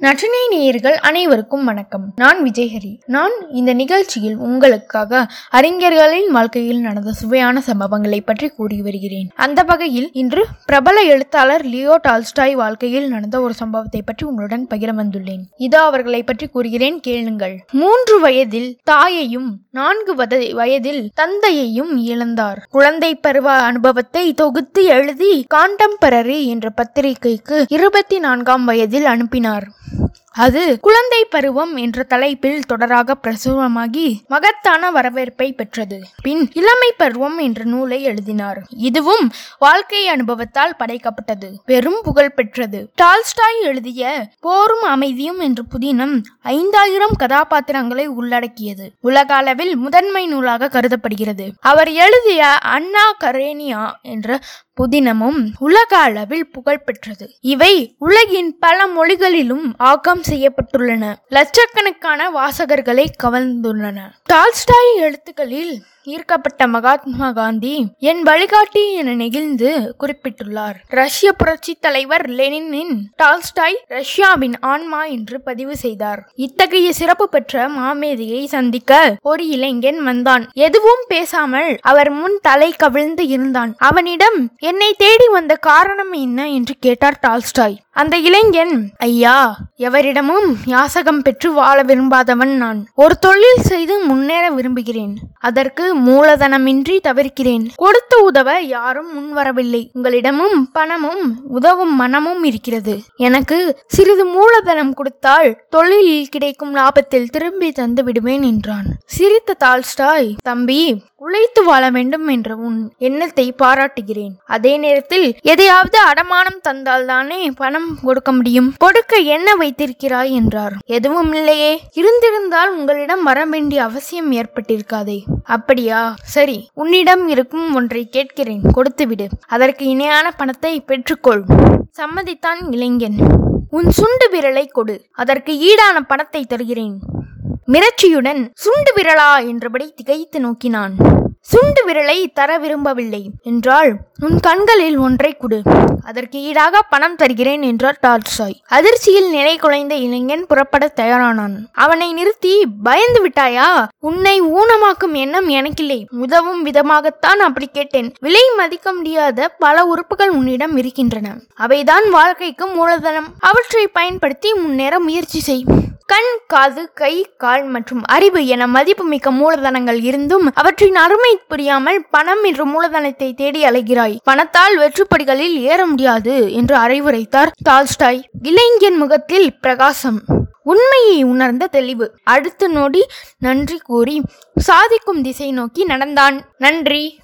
நற்றினை நேயர்கள் அனைவருக்கும் வணக்கம். நான் விஜயஹரி. நான் இந்த நிகழ்ச்சியில் உங்களுக்காக அறிஞர்களின் வாழ்க்கையில் நடந்த சுவையான சம்பவங்களை பற்றி கூறி வருகிறேன். அந்த வகையில் இன்று பிரபல எழுத்தாளர் லியோ டால்ஸ்டாய் வாழ்க்கையில் நடந்த ஒரு சம்பவத்தை பற்றி உங்களுடன் பகிர வந்துள்ளேன். இதோ அவர்களை பற்றி கூறுகிறேன் கேளுங்கள். மூன்று வயதில் தாயையும் நான்கு வயதில் தந்தையையும் இழந்தார். குழந்தை பருவ அனுபவத்தை தொகுத்து எழுதி காண்டம்பரரி என்ற பத்திரிகைக்கு இருபத்தி நான்காம் வயதில் அனுப்பினார். அது குழந்தை பருவம் என்ற தலைப்பில் தொடராக பிரசுரமாகி மகத்தான வரவேற்பை பெற்றது. பின் இளமை பருவம் என்ற நூலை எழுதினார். இதுவும் வாழ்க்கை அனுபவத்தால் படைக்கப்பட்டது. பெரும் புகழ் பெற்றது. டால்ஸ்டாய் எழுதிய போரும் அமைதியும் என்ற புதினம் ஐந்தாயிரம் கதாபாத்திரங்களை உள்ளடக்கியது. உலக அளவில் முதன்மை நூலாக கருதப்படுகிறது. அவர் எழுதிய அண்ணா கரேனியா என்ற புதினமும் உலக அளவில் புகழ் பெற்றது. இவை உலகின் பல மொழிகளிலும் ஆக்கம் செய்யப்பட்டுள்ளன. லட்சக்கணக்கான வாசகர்களை கவர்ந்துள்ளன. டால்ஸ்டாய் எழுத்துக்களில் ஈர்க்கப்பட்ட மகாத்மா காந்தி என் வழிகாட்டி என நெகிழ்ந்து குறிப்பிட்டுள்ளார். ரஷ்ய புரட்சி தலைவர் லெனினின் டால்ஸ்டாய் ரஷ்யாவின் ஆன்மா என்று பதிவு செய்தார். இத்தகைய சிறப்பு பெற்ற மாமேதியை சந்திக்க ஒரு இளைஞன் வந்தான். எதுவும் பேசாமல் அவர் முன் தலை கவிழ்ந்து இருந்தான். அவனிடம் என்னை தேடி வந்த காரணம் என்ன என்று கேட்டார் டால்ஸ்டாய். அந்த இளைஞன் ஐயா எவரிடமும் யாசகம் பெற்று வாழ விரும்பாதவன் நான். ஒரு தொழில் செய்து முன்னேற விரும்புகிறேன். அதற்கு மூலதனமின்றி தவிர்க்கிறேன். கொடுத்து உதவ யாரும் முன்வரவில்லை உங்களிடமும் பணமும் உதவும் மனமும் இருக்கிறது. எனக்கு சிறிது மூலதனம் கொடுத்தால் தொழிலில் கிடைக்கும் லாபத்தில் திரும்பி தந்து விடுவேன் என்றான். சிரித்த தால்ஸ்டாய் தம்பி உழைத்து வாழ வேண்டும் என்ற உன் எண்ணத்தை பாராட்டுகிறேன். அதே நேரத்தில் எதையாவது அடமானம் தந்தால்தானே பணம் கொடுக்க முடியும். கொடுக்க என்ன வைத்திருக்கிறாய்? என்றார். எதுவும் இல்லையே. இருந்திருந்தால் உங்களிடம் வர வேண்டிய அவசியம் ஏற்பட்டிருக்காதே. அப்படியா? சரி உன்னிடம் இருக்கும் ஒன்றை கேட்கிறேன். கொடுத்துவிடு. அதற்கு இணையான பணத்தை பெற்றுக்கொள். சம்மதித்தான் இளைஞன். உன் சுண்டு விரலை கொடு. அதற்கு ஈடான பணத்தை தருகிறேன். மிரட்சியுடன் சுண்டு விரலா? என்றபடி திகைத்து நோக்கினான். சுண்டு விரலை தர விரும்பவில்லை. என்றால் உன் கண்களில் ஒன்றை கொடு. அதற்கு ஈடாக பணம் தருகிறேன் என்றார் டால்ஸ்டாய். அதிர்ச்சியில் நிலை குலைந்த இளைஞன் புறப்பட தயாரானான். அவனை நிறுத்தி பயந்து விட்டாயா? உன்னை ஊனமாக்கும் எண்ணம் எனக்கில்லை. உதவும் விதமாகத்தான் அப்படி கேட்டேன். விலை மதிக்க முடியாத பல உறுப்புகள் உன்னிடம் இருக்கின்றன. அவைதான் வாழ்க்கைக்கு மூலதனம். அவற்றை பயன்படுத்தி முன்னேற முயற்சி செய். கண் காது கை கால் மற்றும் அறிவு என மதிப்புமிக்க மூலதனங்கள் இருந்தும் அவற்றின் அருமை புரியாமல் பணம் என்ற மூலதனத்தை தேடி அலைகிறாய். பணத்தால் வெற்றுப்படிகளில் ஏற முடியாது என்று அறிவுரைத்தார் டால்ஸ்டாய். இளைஞன் முகத்தில் பிரகாசம். உண்மையை உணர்ந்த தெளிவு. அடுத்த நொடி நன்றி கூறி சாதிக்கும் திசை நோக்கி நடந்தான். நன்றி.